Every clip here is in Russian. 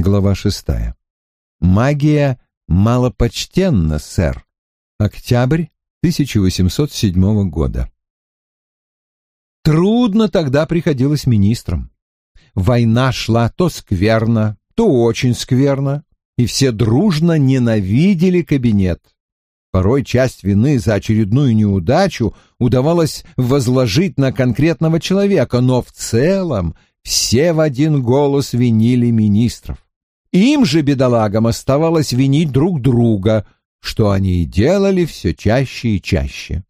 Глава шестая. Магия малопочтенна, сэр. Октябрь 1807 года. Трудно тогда приходилось министрам. Война шла то скверно, то очень скверно, и все дружно ненавидели кабинет. Порой часть вины за очередную неудачу удавалось возложить на конкретного человека, но в целом все в один голос винили министров. Им же, бедолагам, оставалось винить друг друга, что они и делали все чаще и чаще.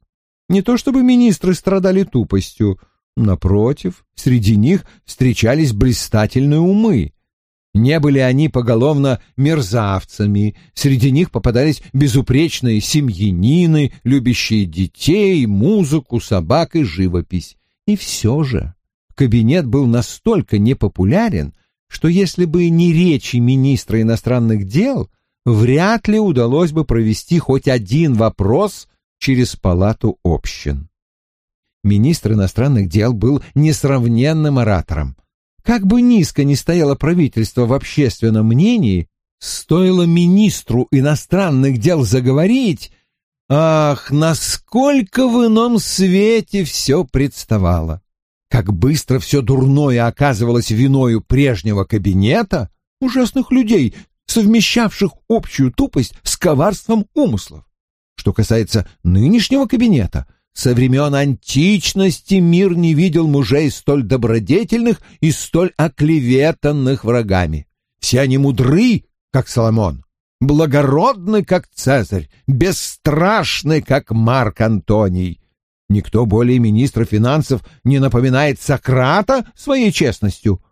Не то чтобы министры страдали тупостью, напротив, среди них встречались блистательные умы. Не были они поголовно мерзавцами, среди них попадались безупречные семьянины, любящие детей, музыку, собак и живопись. И все же кабинет был настолько непопулярен, что если бы не речи министра иностранных дел, вряд ли удалось бы провести хоть один вопрос через палату общин. Министр иностранных дел был несравненным оратором. Как бы низко ни стояло правительство в общественном мнении, стоило министру иностранных дел заговорить, ах, насколько в ином свете все представало! Как быстро все дурное оказывалось виною прежнего кабинета, ужасных людей, совмещавших общую тупость с коварством умыслов. Что касается нынешнего кабинета, со времен античности мир не видел мужей столь добродетельных и столь оклеветанных врагами. Все они мудры, как Соломон, благородны, как Цезарь, бесстрашны, как Марк Антоний, Никто более министра финансов не напоминает Сократа своей честностью.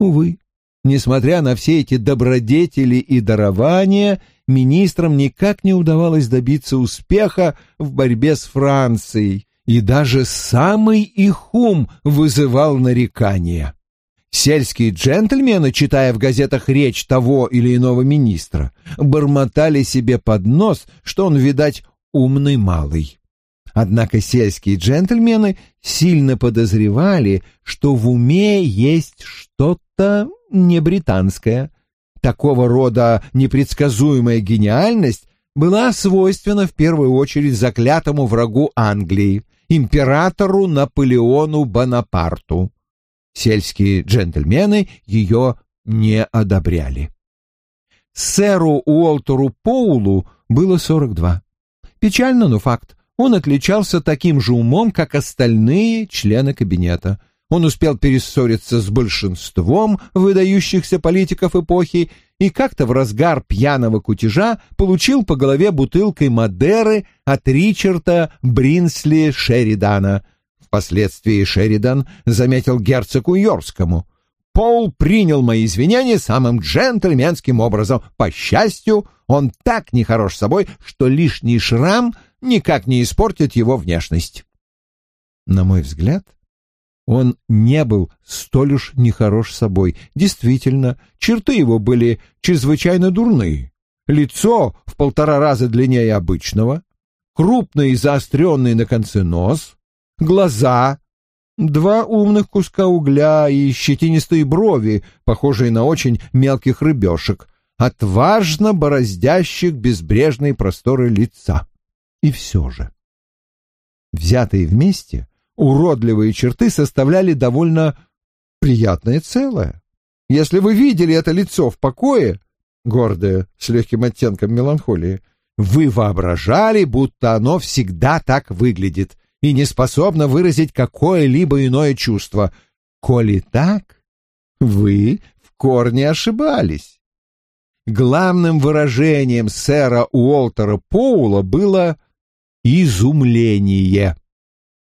Увы, несмотря на все эти добродетели и дарования, министрам никак не удавалось добиться успеха в борьбе с Францией, и даже самый их ум вызывал нарекания. Сельские джентльмены, читая в газетах речь того или иного министра, бормотали себе под нос, что он, видать, умный малый. Однако сельские джентльмены сильно подозревали, что в уме есть что-то не британское. Такого рода непредсказуемая гениальность была свойственна в первую очередь заклятому врагу Англии, императору Наполеону Бонапарту. Сельские джентльмены ее не одобряли. Сэру Уолтеру Поулу было 42. Печально, но факт. Он отличался таким же умом, как остальные члены кабинета. Он успел перессориться с большинством выдающихся политиков эпохи и как-то в разгар пьяного кутежа получил по голове бутылкой Мадеры от Ричарда Бринсли Шеридана. Впоследствии Шеридан заметил герцогу Йоркскому. Пол принял мои извинения самым джентльменским образом. По счастью, он так нехорош собой, что лишний шрам — никак не испортит его внешность. На мой взгляд, он не был столь уж нехорош собой. Действительно, черты его были чрезвычайно дурные. Лицо в полтора раза длиннее обычного, крупный и заостренный на конце нос, глаза, два умных куска угля и щетинистые брови, похожие на очень мелких рыбешек, отважно бороздящих безбрежные просторы лица. И все же. Взятые вместе, уродливые черты составляли довольно приятное целое. Если вы видели это лицо в покое, гордое, с легким оттенком меланхолии, вы воображали, будто оно всегда так выглядит и не способно выразить какое-либо иное чувство. Коли так, вы в корне ошибались. Главным выражением сэра Уолтера Поула было изумление.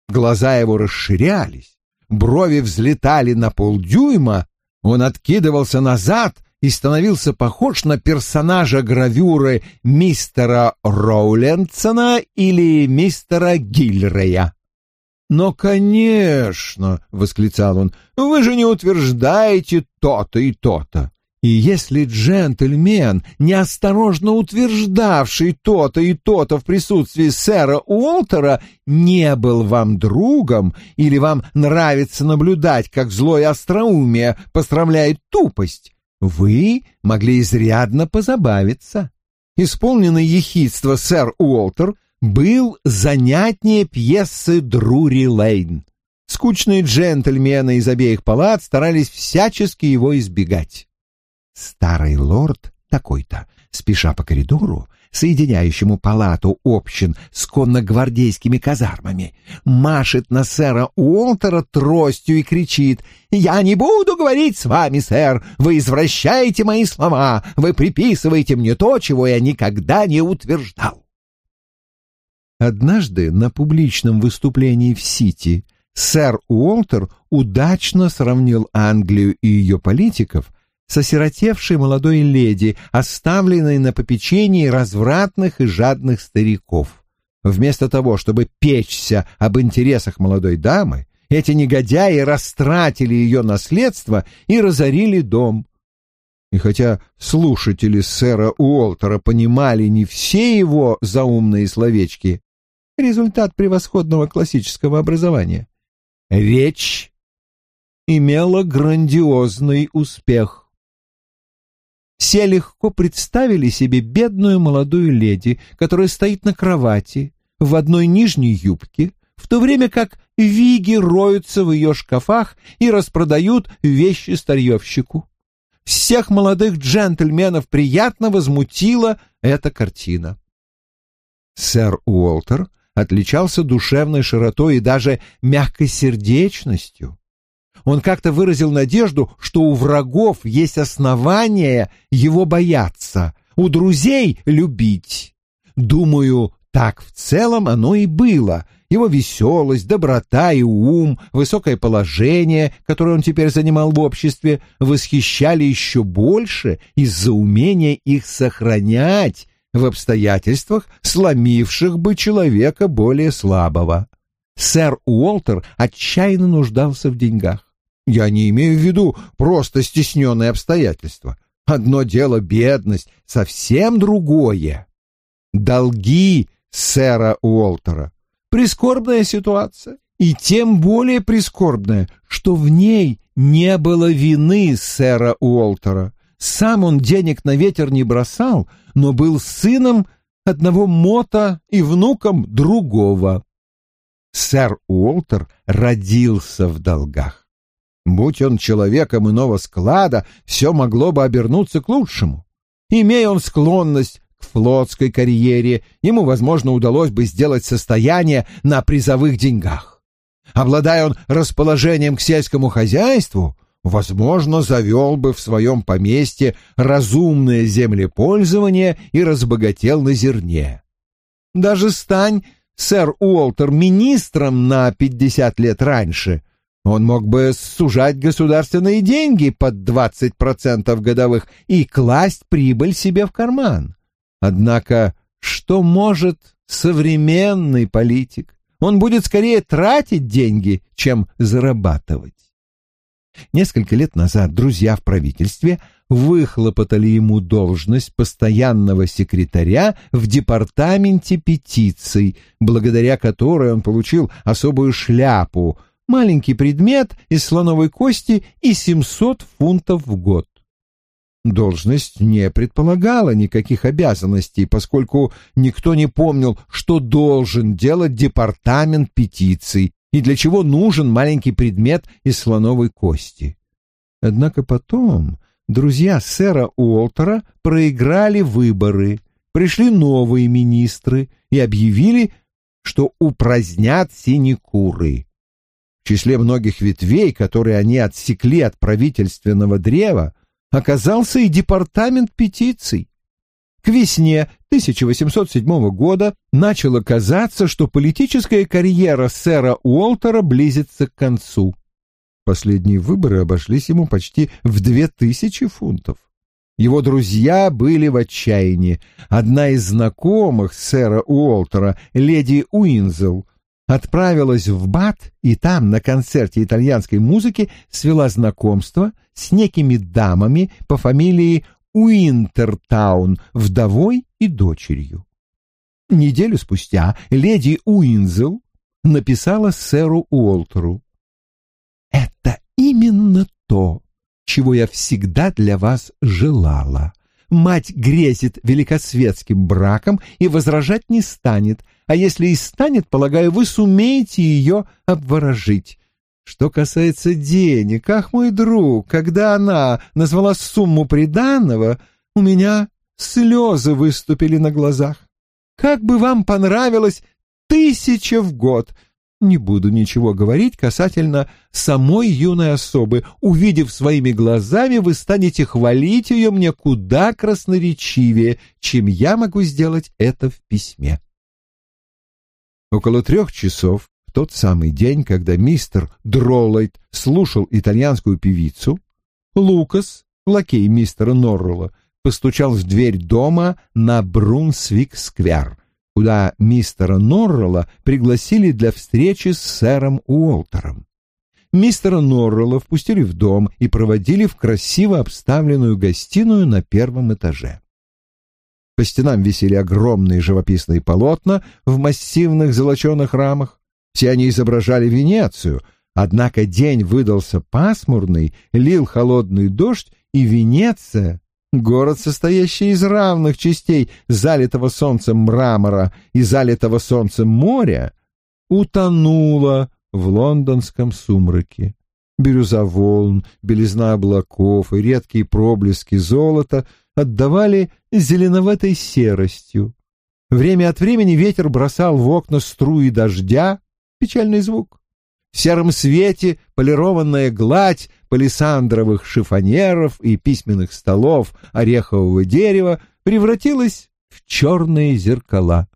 Глаза его расширялись, брови взлетали на полдюйма, он откидывался назад и становился похож на персонажа гравюры мистера Роулендсона или мистера Гильрея. «Но, конечно!» — восклицал он. «Вы же не утверждаете то-то и то-то. И если джентльмен, неосторожно утверждавший то-то и то-то в присутствии сэра Уолтера, не был вам другом, или вам нравится наблюдать, как злое остроумие постравляет тупость, вы могли изрядно позабавиться. Исполненный ехидство сэр Уолтер был занятнее пьесы Друри Лейн. Скучные джентльмены из обеих палат старались всячески его избегать. Старый лорд такой-то, спеша по коридору, соединяющему палату общин с конногвардейскими казармами, машет на сэра Уолтера тростью и кричит «Я не буду говорить с вами, сэр! Вы извращаете мои слова! Вы приписываете мне то, чего я никогда не утверждал!» Однажды на публичном выступлении в Сити сэр Уолтер удачно сравнил Англию и ее политиков с осиротевшей молодой леди, оставленной на попечении развратных и жадных стариков. Вместо того, чтобы печься об интересах молодой дамы, эти негодяи растратили ее наследство и разорили дом. И хотя слушатели сэра Уолтера понимали не все его заумные словечки, результат превосходного классического образования, речь имела грандиозный успех. Все легко представили себе бедную молодую леди, которая стоит на кровати в одной нижней юбке, в то время как виги роются в ее шкафах и распродают вещи старьевщику. Всех молодых джентльменов приятно возмутила эта картина. Сэр Уолтер отличался душевной широтой и даже мягкой сердечностью. Он как-то выразил надежду, что у врагов есть основания его бояться, у друзей любить. Думаю, так в целом оно и было. Его веселость, доброта и ум, высокое положение, которое он теперь занимал в обществе, восхищали еще больше из-за умения их сохранять в обстоятельствах, сломивших бы человека более слабого. Сэр Уолтер отчаянно нуждался в деньгах. Я не имею в виду просто стесненные обстоятельства. Одно дело бедность, совсем другое. Долги сэра Уолтера. Прискорбная ситуация. И тем более прискорбная, что в ней не было вины сэра Уолтера. Сам он денег на ветер не бросал, но был сыном одного мота и внуком другого. Сэр Уолтер родился в долгах. Будь он человеком иного склада, все могло бы обернуться к лучшему. Имея он склонность к флотской карьере, ему, возможно, удалось бы сделать состояние на призовых деньгах. Обладая он расположением к сельскому хозяйству, возможно, завел бы в своем поместье разумное землепользование и разбогател на зерне. Даже стань сэр Уолтер министром на пятьдесят лет раньше, он мог бы сужать государственные деньги под 20% годовых и класть прибыль себе в карман. Однако, что может современный политик? Он будет скорее тратить деньги, чем зарабатывать. Несколько лет назад друзья в правительстве выхлопотали ему должность постоянного секретаря в департаменте петиций, благодаря которой он получил особую шляпу — маленький предмет из слоновой кости и 700 фунтов в год. Должность не предполагала никаких обязанностей, поскольку никто не помнил, что должен делать департамент петиций и для чего нужен маленький предмет из слоновой кости. Однако потом друзья сэра Уолтера проиграли выборы, пришли новые министры и объявили, что упразднят синекуры. В числе многих ветвей, которые они отсекли от правительственного древа, оказался и департамент петиций. К весне 1807 года начало казаться, что политическая карьера сэра Уолтера близится к концу. Последние выборы обошлись ему почти в две тысячи фунтов. Его друзья были в отчаянии. Одна из знакомых сэра Уолтера, леди Уинзел, отправилась в Бат и там на концерте итальянской музыки свела знакомство с некими дамами по фамилии Уинтертаун, вдовой и дочерью. Неделю спустя леди Уинзел написала сэру Уолтеру. «Это именно то, чего я всегда для вас желала. Мать грезит великосветским браком и возражать не станет, а если и станет, полагаю, вы сумеете ее обворожить. Что касается денег, ах, мой друг, когда она назвала сумму приданного, у меня слезы выступили на глазах. Как бы вам понравилось тысяча в год — не буду ничего говорить касательно самой юной особы. Увидев своими глазами, вы станете хвалить ее мне куда красноречивее, чем я могу сделать это в письме. Около трех часов, в тот самый день, когда мистер Дроллайт слушал итальянскую певицу, Лукас, лакей мистера Норрелла, постучал в дверь дома на Брунсвик-сквер куда мистера Норрелла пригласили для встречи с сэром Уолтером. Мистера Норрелла впустили в дом и проводили в красиво обставленную гостиную на первом этаже. По стенам висели огромные живописные полотна в массивных золоченых рамах. Все они изображали Венецию, однако день выдался пасмурный, лил холодный дождь, и Венеция Город, состоящий из равных частей залитого солнцем мрамора и залитого солнцем моря, утонула в лондонском сумраке. Бирюза волн, белизна облаков и редкие проблески золота отдавали зеленоватой серостью. Время от времени ветер бросал в окна струи дождя, печальный звук. В сером свете полированная гладь палисандровых шифонеров и письменных столов орехового дерева превратилась в черные зеркала.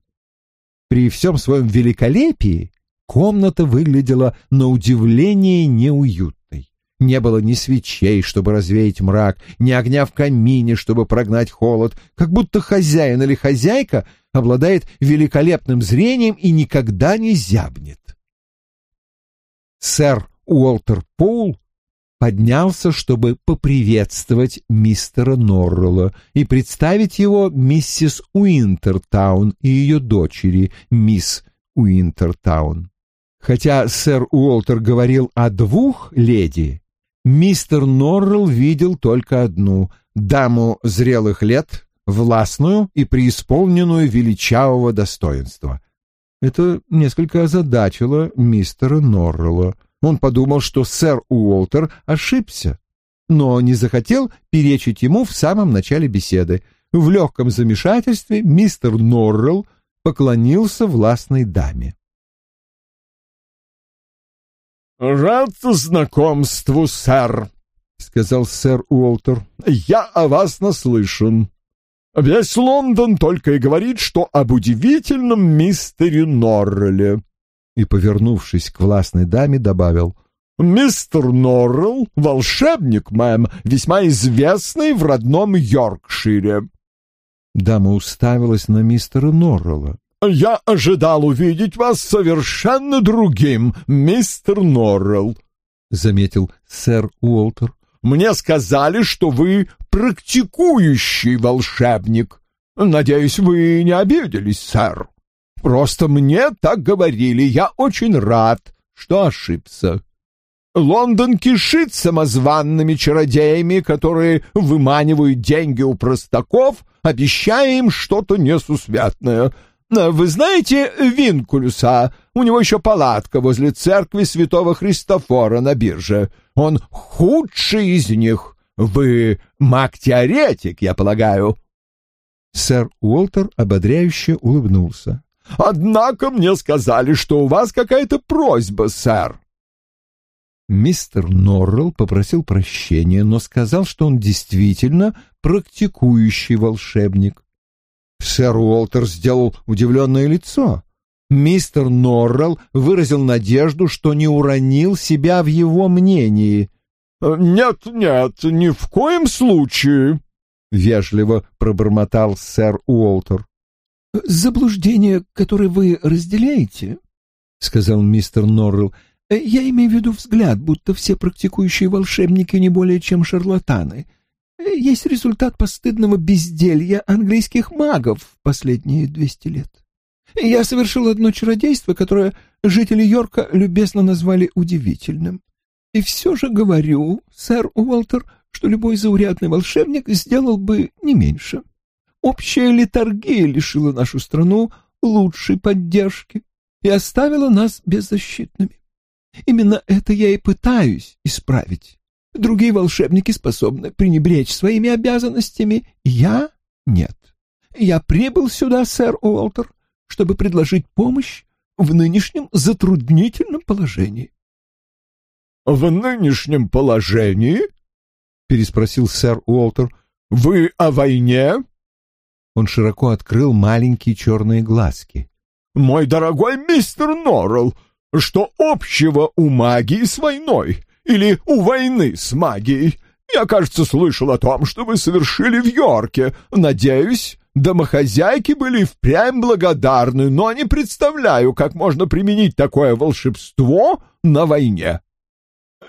При всем своем великолепии комната выглядела на удивление неуютной. Не было ни свечей, чтобы развеять мрак, ни огня в камине, чтобы прогнать холод, как будто хозяин или хозяйка обладает великолепным зрением и никогда не зябнет. Сэр Уолтер Поул поднялся, чтобы поприветствовать мистера Норрелла и представить его миссис Уинтертаун и ее дочери, мисс Уинтертаун. Хотя сэр Уолтер говорил о двух леди, мистер Норрелл видел только одну — даму зрелых лет, властную и преисполненную величавого достоинства. Это несколько озадачило мистера Норрелла. Он подумал, что сэр Уолтер ошибся, но не захотел перечить ему в самом начале беседы. В легком замешательстве мистер Норрелл поклонился властной даме. «Рад знакомству, сэр», — сказал сэр Уолтер. «Я о вас наслышан. Весь Лондон только и говорит, что об удивительном мистере Норреле и, повернувшись к властной даме, добавил «Мистер Норрелл — волшебник, мэм, весьма известный в родном Йоркшире». Дама уставилась на мистера Норрелла. «Я ожидал увидеть вас совершенно другим, мистер Норрелл», — заметил сэр Уолтер. «Мне сказали, что вы практикующий волшебник. Надеюсь, вы не обиделись, сэр». Просто мне так говорили. Я очень рад, что ошибся. Лондон кишит самозванными чародеями, которые выманивают деньги у простаков, обещая им что-то несусветное. Вы знаете Винкулюса? У него еще палатка возле церкви святого Христофора на бирже. Он худший из них. Вы маг-теоретик, я полагаю. Сэр Уолтер ободряюще улыбнулся. Однако мне сказали, что у вас какая-то просьба, сэр. Мистер Норрелл попросил прощения, но сказал, что он действительно практикующий волшебник. Сэр Уолтер сделал удивленное лицо. Мистер Норрелл выразил надежду, что не уронил себя в его мнении. «Нет, нет, ни в коем случае», — вежливо пробормотал сэр Уолтер. «Заблуждение, которое вы разделяете, — сказал мистер Норрелл, — я имею в виду взгляд, будто все практикующие волшебники не более чем шарлатаны. Есть результат постыдного безделья английских магов в последние двести лет. Я совершил одно чародейство, которое жители Йорка любезно назвали удивительным. И все же говорю, сэр Уолтер, что любой заурядный волшебник сделал бы не меньше. Общая литургия лишила нашу страну лучшей поддержки и оставила нас беззащитными. Именно это я и пытаюсь исправить. Другие волшебники способны пренебречь своими обязанностями, я — нет. Я прибыл сюда, сэр Уолтер, чтобы предложить помощь в нынешнем затруднительном положении. — В нынешнем положении? — переспросил сэр Уолтер. — Вы о войне? Он широко открыл маленькие черные глазки. «Мой дорогой мистер Норрелл, что общего у магии с войной? Или у войны с магией? Я, кажется, слышал о том, что вы совершили в Йорке. Надеюсь, домохозяйки были впрямь благодарны, но не представляю, как можно применить такое волшебство на войне.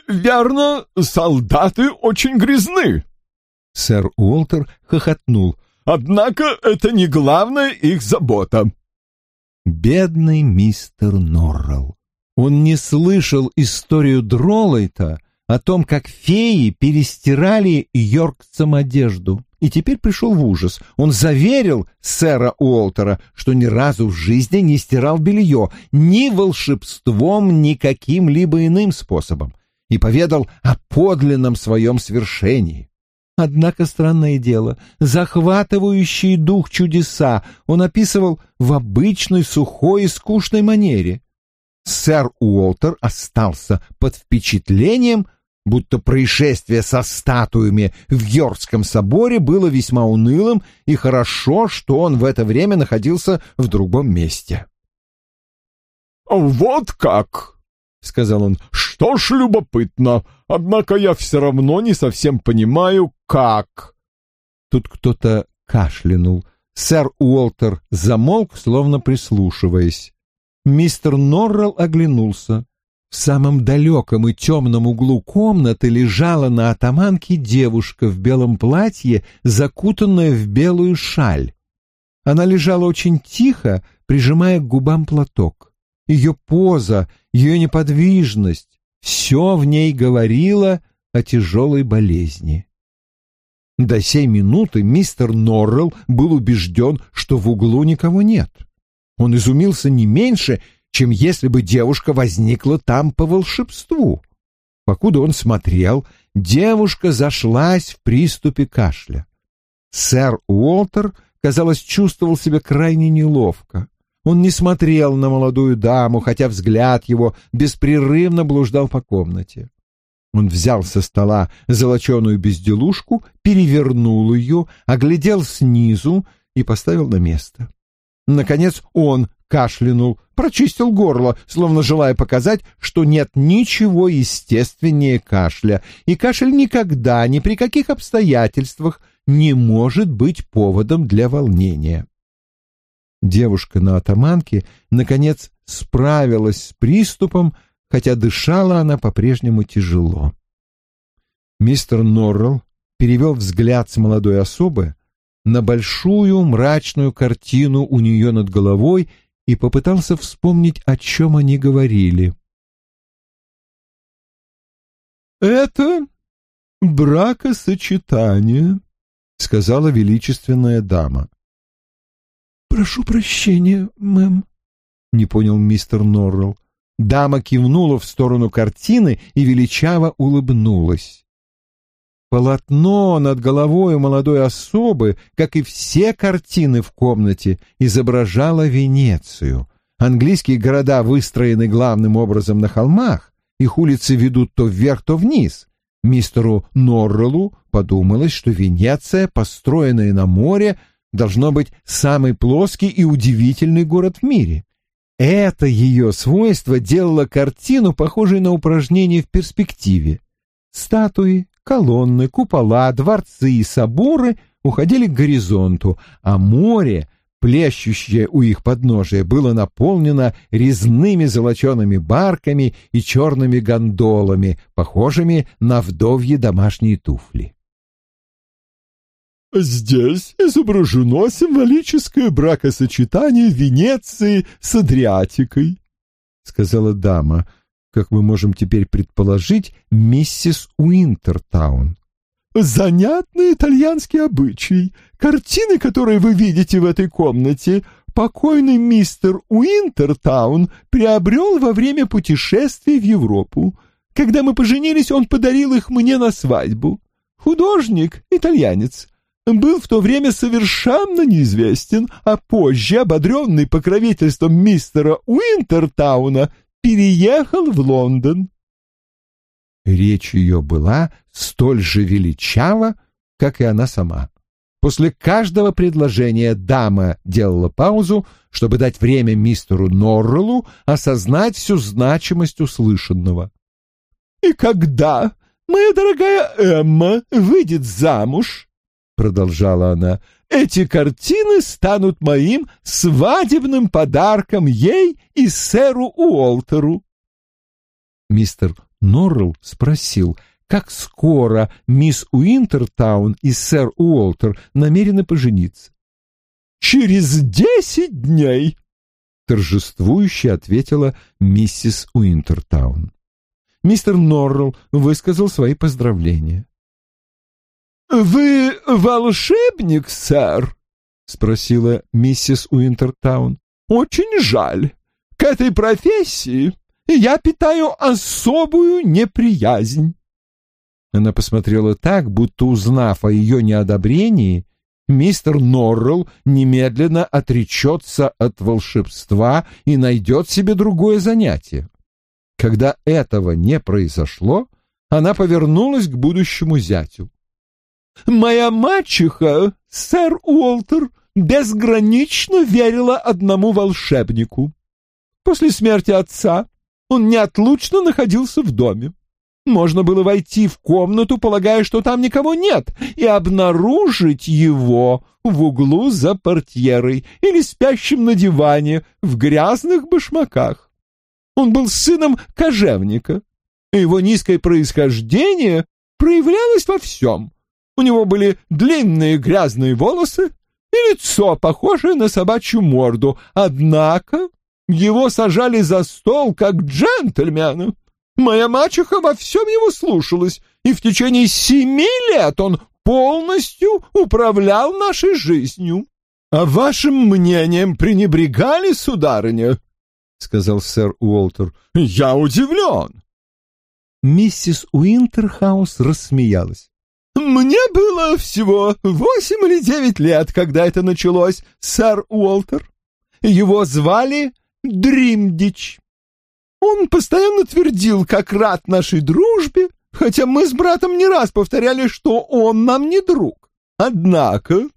Верно, солдаты очень грязны». Сэр Уолтер хохотнул. Однако это не главная их забота. Бедный мистер Норрелл. Он не слышал историю Дролайта о том, как феи перестирали йоркцам одежду, и теперь пришел в ужас. Он заверил сэра Уолтера, что ни разу в жизни не стирал белье ни волшебством, ни каким-либо иным способом, и поведал о подлинном своем свершении. Однако странное дело, захватывающий дух чудеса он описывал в обычной сухой и скучной манере. Сэр Уолтер остался под впечатлением, будто происшествие со статуями в Йоркском соборе было весьма унылым, и хорошо, что он в это время находился в другом месте. «Вот как!» — сказал он. «Что ж, любопытно. Однако я все равно не совсем понимаю, как». Тут кто-то кашлянул. Сэр Уолтер замолк, словно прислушиваясь. Мистер Норрелл оглянулся. В самом далеком и темном углу комнаты лежала на атаманке девушка в белом платье, закутанная в белую шаль. Она лежала очень тихо, прижимая к губам платок. Ее поза, ее неподвижность, все в ней говорило о тяжелой болезни. До сей минуты мистер Норрелл был убежден, что в углу никого нет. Он изумился не меньше, чем если бы девушка возникла там по волшебству. Покуда он смотрел, девушка зашлась в приступе кашля. Сэр Уолтер, казалось, чувствовал себя крайне неловко. Он не смотрел на молодую даму, хотя взгляд его беспрерывно блуждал по комнате. Он взял со стола золоченую безделушку, перевернул ее, оглядел снизу и поставил на место. Наконец он кашлянул, прочистил горло, словно желая показать, что нет ничего естественнее кашля, и кашель никогда, ни при каких обстоятельствах не может быть поводом для волнения. Девушка на атаманке, наконец, справилась с приступом, хотя дышала она по-прежнему тяжело. Мистер Норрелл перевел взгляд с молодой особы на большую мрачную картину у нее над головой и попытался вспомнить, о чем они говорили. «Это бракосочетание», — сказала величественная дама. «Прошу прощения, мэм», — не понял мистер Норрелл. Дама кивнула в сторону картины и величаво улыбнулась. Полотно над головой молодой особы, как и все картины в комнате, изображало Венецию. Английские города выстроены главным образом на холмах, их улицы ведут то вверх, то вниз. Мистеру Норреллу подумалось, что Венеция, построенная на море, должно быть самый плоский и удивительный город в мире. Это ее свойство делало картину похожей на упражнение в перспективе. Статуи, колонны, купола, дворцы и соборы уходили к горизонту, а море, плещущее у их подножия, было наполнено резными золочеными барками и черными гондолами, похожими на вдовьи домашние туфли. Здесь изображено символическое бракосочетание Венеции с Адриатикой, — сказала дама, как мы можем теперь предположить, миссис Уинтертаун. занятный итальянский обычай. Картины, которые вы видите в этой комнате, покойный мистер Уинтертаун приобрел во время путешествий в Европу. Когда мы поженились, он подарил их мне на свадьбу. Художник, итальянец, был в то время совершенно неизвестен, а позже, ободренный покровительством мистера Уинтертауна, переехал в Лондон. Речь ее была столь же величава, как и она сама. После каждого предложения дама делала паузу, чтобы дать время мистеру Норреллу осознать всю значимость услышанного. «И когда моя дорогая Эмма выйдет замуж, — продолжала она, — эти картины станут моим свадебным подарком ей и сэру Уолтеру». Мистер Норрелл спросил, как скоро мисс Уинтертаун и сэр Уолтер намерены пожениться. «Через десять дней!» — торжествующе ответила миссис Уинтертаун. Мистер Норрелл высказал свои поздравления. «Вы волшебник, сэр?» — спросила миссис Уинтертаун. «Очень жаль. К этой профессии я питаю особую неприязнь». Она посмотрела так, будто, узнав о ее неодобрении, мистер Норрелл немедленно отречется от волшебства и найдет себе другое занятие. Когда этого не произошло, она повернулась к будущему зятю. «Моя мачеха, сэр Уолтер, безгранично верила одному волшебнику. После смерти отца он неотлучно находился в доме. Можно было войти в комнату, полагая, что там никого нет, и обнаружить его в углу за портьерой или спящим на диване в грязных башмаках. Он был сыном кожевника, и его низкое происхождение проявлялось во всем. У него были длинные грязные волосы и лицо, похожее на собачью морду, однако его сажали за стол как джентльмена. Моя мачеха во всем его слушалась, и в течение семи лет он полностью управлял нашей жизнью. — А вашим мнением пренебрегали, сударыня? — сказал сэр Уолтер. — Я удивлен. Миссис Уинтерхаус рассмеялась. «Мне было всего восемь или девять лет, когда это началось, сэр Уолтер. Его звали Дримдич. Он постоянно твердил, как рад нашей дружбе, хотя мы с братом не раз повторяли, что он нам не друг. Однако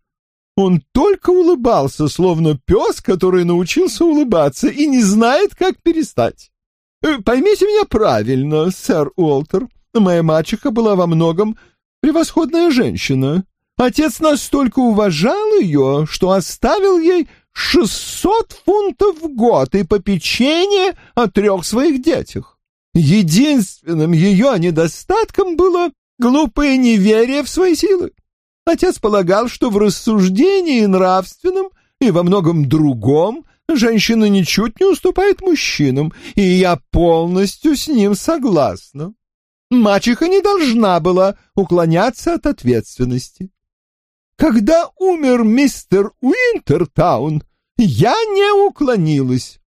он только улыбался, словно пес, который научился улыбаться и не знает, как перестать. Э, поймите меня правильно, сэр Уолтер, моя мачеха была во многом превосходная женщина. Отец настолько уважал ее, что оставил ей шестьсот фунтов в год и попечение о трех своих детях. Единственным ее недостатком было глупое неверие в свои силы. Отец полагал, что в рассуждении нравственном и во многом другом женщина ничуть не уступает мужчинам, и я полностью с ним согласна. Мачеха не должна была уклоняться от ответственности. Когда умер мистер Уинтертаун, я не уклонилась.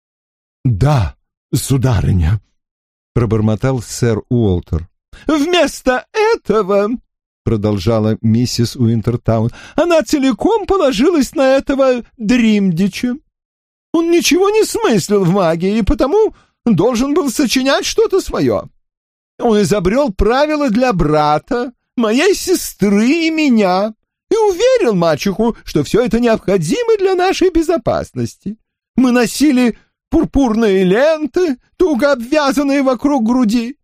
— Да, сударыня, — пробормотал сэр Уолтер. — Вместо этого, — продолжала миссис Уинтертаун, — она целиком положилась на этого Дримдича. Он ничего не смыслил в магии, и потому должен был сочинять что-то свое. Он изобрел правила для брата, моей сестры и меня и уверил мачеху, что все это необходимо для нашей безопасности. Мы носили пурпурные ленты, туго обвязанные вокруг груди.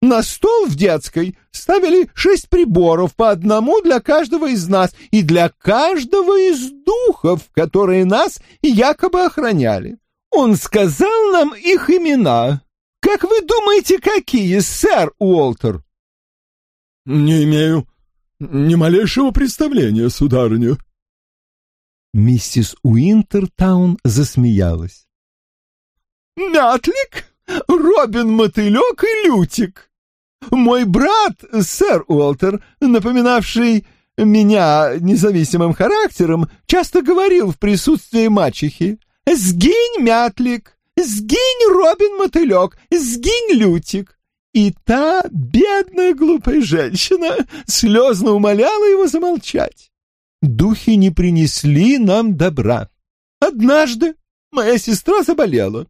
На стол в детской ставили шесть приборов, по одному для каждого из нас и для каждого из духов, которые нас якобы охраняли. Он сказал нам их имена. Как вы думаете, какие, сэр Уолтер? — Не имею ни малейшего представления, сударыня. Миссис Уинтертаун засмеялась. «Мятлик, Робин Мотылек и Лютик. Мой брат, сэр Уолтер, напоминавший меня независимым характером, часто говорил в присутствии мачехи «Сгинь, мятлик! Сгинь, Робин Мотылек! Сгинь, Лютик!» И та бедная глупая женщина слезно умоляла его замолчать. Духи не принесли нам добра. Однажды моя сестра заболела.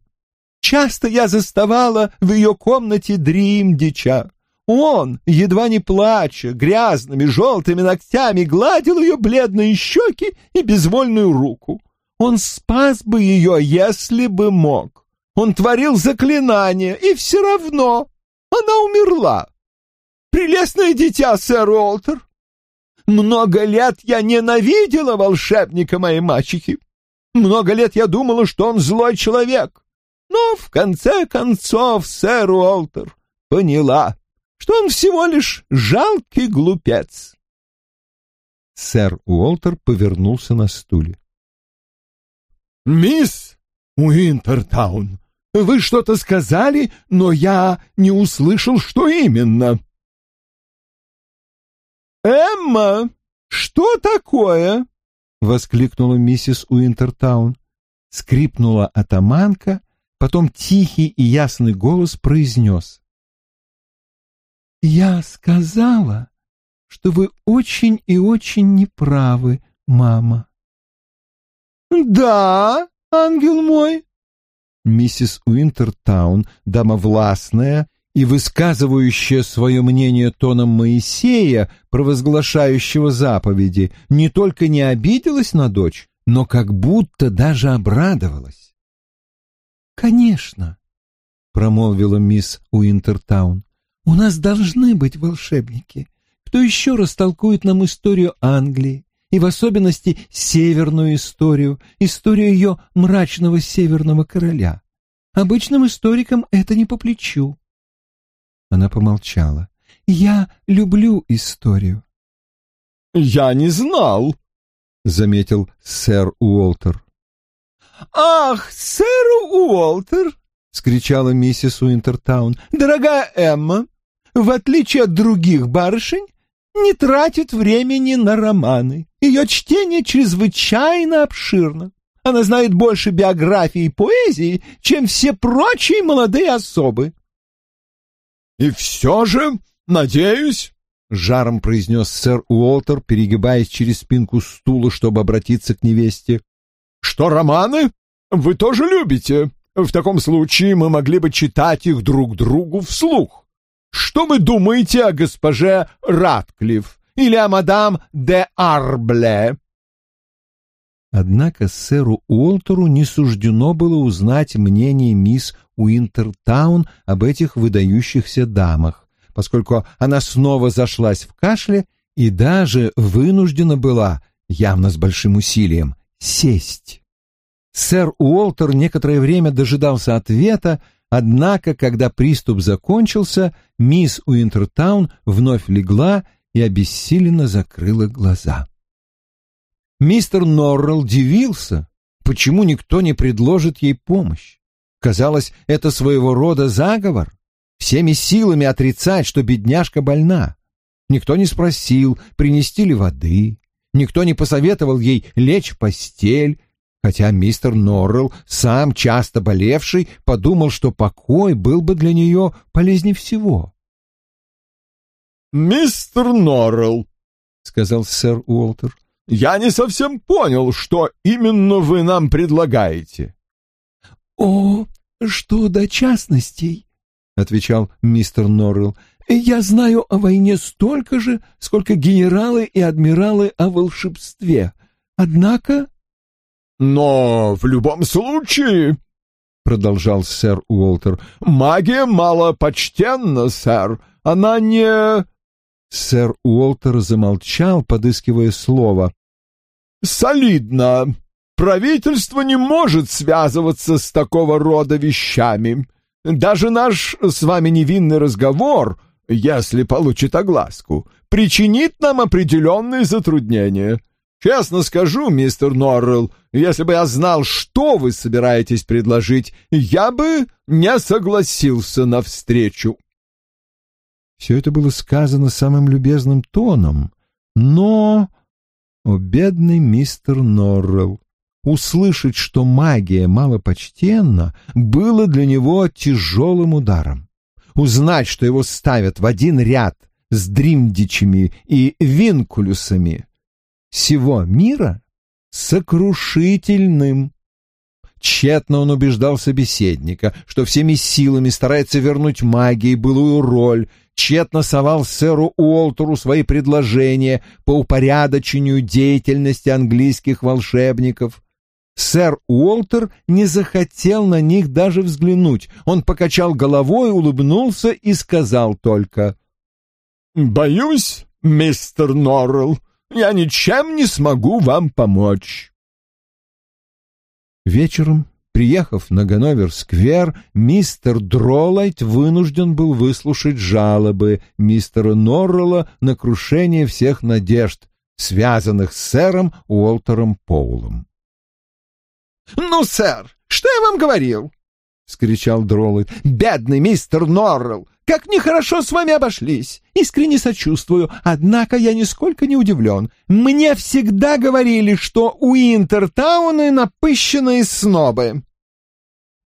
Часто я заставала в ее комнате Дримдича. Он, едва не плача, грязными желтыми ногтями гладил ее бледные щеки и безвольную руку. Он спас бы ее, если бы мог. Он творил заклинания, и все равно она умерла. Прелестное дитя, сэр Уолтер. Много лет я ненавидела волшебника моей мачехи. Много лет я думала, что он злой человек. Но в конце концов, сэр Уолтер, поняла, что он всего лишь жалкий глупец. Сэр Уолтер повернулся на стуле. «Мисс Уинтертаун, вы что-то сказали, но я не услышал, что именно». «Эмма, что такое?» — воскликнула миссис Уинтертаун. Скрипнула атаманка, потом тихий и ясный голос произнес. «Я сказала, что вы очень и очень неправы, мама». «Да, ангел мой». Миссис Уинтертаун, дама властная и высказывающая свое мнение тоном Моисея, провозглашающего заповеди, не только не обиделась на дочь, но как будто даже обрадовалась. «Конечно», — промолвила мисс Уинтертаун. У нас должны быть волшебники. Кто еще растолкует нам историю Англии, и в особенности северную историю, историю ее мрачного северного короля? Обычным историкам это не по плечу. Она помолчала. Я люблю историю. Я не знал, заметил сэр Уолтер. Ах, сэр Уолтер, скричала миссис Уинтертаун. Дорогая Эмма, в отличие от других барышень, не тратит времени на романы. Ее чтение чрезвычайно обширно. Она знает больше биографии и поэзии, чем все прочие молодые особы. «И все же, надеюсь», — жаром произнес сэр Уолтер, перегибаясь через спинку стула, чтобы обратиться к невесте, — «что романы вы тоже любите. В таком случае мы могли бы читать их друг другу вслух». Что вы думаете о госпоже Ратклифф или о мадам де Арбле?» Однако сэру Уолтеру не суждено было узнать мнение мисс Уинтертаун об этих выдающихся дамах, поскольку она снова зашлась в кашле и даже вынуждена была, явно с большим усилием, сесть. Сэр Уолтер некоторое время дожидался ответа, Однако, когда приступ закончился, мисс Уинтертаун вновь легла и обессиленно закрыла глаза. Мистер Норрелл дивился, почему никто не предложит ей помощь. Казалось, это своего рода заговор, всеми силами отрицать, что бедняжка больна. Никто не спросил, принести ли воды, никто не посоветовал ей лечь в постель, хотя мистер Норрелл, сам часто болевший, подумал, что покой был бы для нее полезнее всего. «Мистер Норрелл», — сказал сэр Уолтер, — «я не совсем понял, что именно вы нам предлагаете». «О, что до частностей», — отвечал мистер Норрелл, — «я знаю о войне столько же, сколько генералы и адмиралы о волшебстве. Однако но в любом случае, — продолжал сэр Уолтер, — магия малопочтенна, сэр. Она не... Сэр Уолтер замолчал, подыскивая слово. «Солидно. Правительство не может связываться с такого рода вещами. Даже наш с вами невинный разговор, если получит огласку, причинит нам определенные затруднения. Честно скажу, мистер Норрелл, если бы я знал, что вы собираетесь предложить, я бы не согласился на встречу. Все это было сказано самым любезным тоном, но... О, бедный мистер Норрелл! Услышать, что магия малопочтенна, было для него тяжелым ударом. Узнать, что его ставят в один ряд с дримдичами и винкулюсами всего мира, сокрушительным. Тщетно он убеждал собеседника, что всеми силами старается вернуть магии былую роль, тщетно совал сэру Уолтеру свои предложения по упорядочению деятельности английских волшебников. Сэр Уолтер не захотел на них даже взглянуть. Он покачал головой, улыбнулся и сказал только «Боюсь, мистер Норрелл, я ничем не смогу вам помочь». Вечером, приехав на Ганновер-сквер, мистер Дролайт вынужден был выслушать жалобы мистера Норрелла на крушение всех надежд, связанных с сэром Уолтером Поулом. «Ну, сэр, что я вам говорил?» — вскричал Дролайт. «Бедный мистер Норрелл! Как нехорошо с вами обошлись! Искренне сочувствую, однако я нисколько не удивлен. Мне всегда говорили, что Уинтертауны напыщенные снобы!»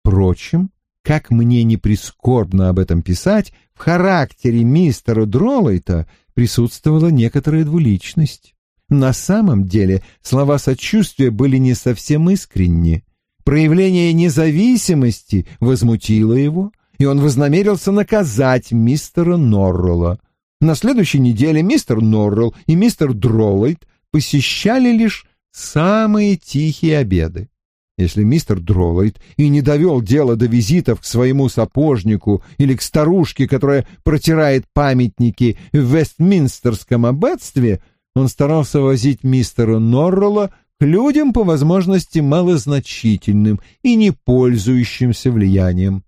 Впрочем, как мне не прискорбно об этом писать, в характере мистера Дролайта присутствовала некоторая двуличность. На самом деле слова сочувствия были не совсем искренни. Проявление независимости возмутило его, и он вознамерился наказать мистера Норрелла. На следующей неделе мистер Норрелл и мистер Дроллайт посещали лишь самые тихие обеды. Если мистер Дролайт и не довел дело до визитов к своему сапожнику или к старушке, которая протирает памятники в Вестминстерском аббатстве, он старался возить мистера Норрелла к людям по возможности малозначительным и не пользующимся влиянием.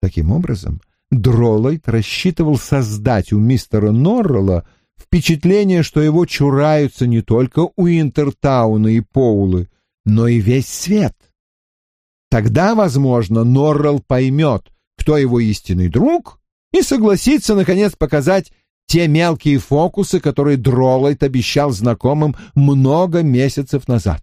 Таким образом, Дролайт рассчитывал создать у мистера Норрелла впечатление, что его чураются не только у Интертауна и Поулы, но и весь свет. Тогда, возможно, Норрелл поймет, кто его истинный друг, и согласится, наконец, показать те мелкие фокусы, которые Дролайт обещал знакомым много месяцев назад.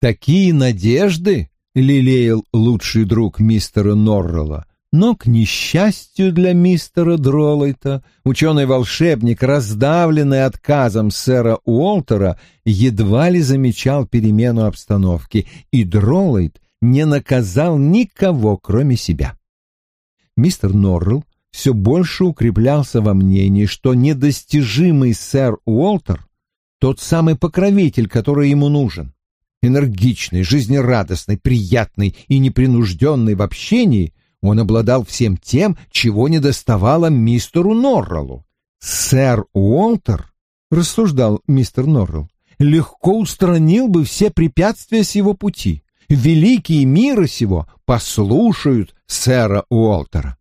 Такие надежды лелеял лучший друг мистера Норрелла, но, к несчастью для мистера Дролайта, ученый-волшебник, раздавленный отказом сэра Уолтера, едва ли замечал перемену обстановки, и Дролайт не наказал никого, кроме себя. Мистер Норрелл все больше укреплялся во мнении, что недостижимый сэр Уолтер — тот самый покровитель, который ему нужен. Энергичный, жизнерадостный, приятный и непринужденный в общении, он обладал всем тем, чего не доставало мистеру Норреллу. «Сэр Уолтер», — рассуждал мистер Норрелл, — «легко устранил бы все препятствия с его пути. Великие мира сего послушают сэра Уолтера».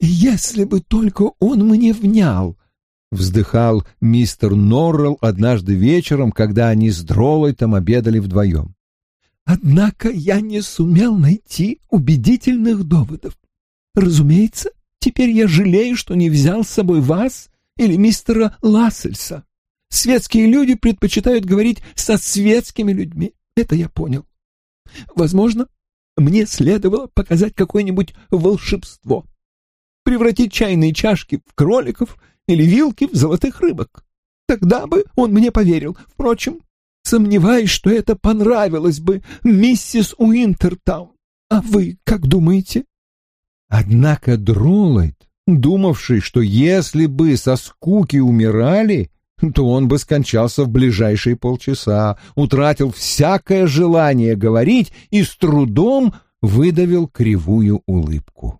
«Если бы только он мне внял!» — вздыхал мистер Норрелл однажды вечером, когда они с Дроллайтом обедали вдвоем. «Однако я не сумел найти убедительных доводов. Разумеется, теперь я жалею, что не взял с собой вас или мистера Лассельса. Светские люди предпочитают говорить со светскими людьми, это я понял. Возможно, мне следовало показать какое-нибудь волшебство» превратить чайные чашки в кроликов или вилки в золотых рыбок. Тогда бы он мне поверил. Впрочем, сомневаюсь, что это понравилось бы миссис Уинтертаун. А вы как думаете? Однако Дролайт, думавший, что если бы со скуки умирали, то он бы скончался в ближайшие полчаса, утратил всякое желание говорить и с трудом выдавил кривую улыбку.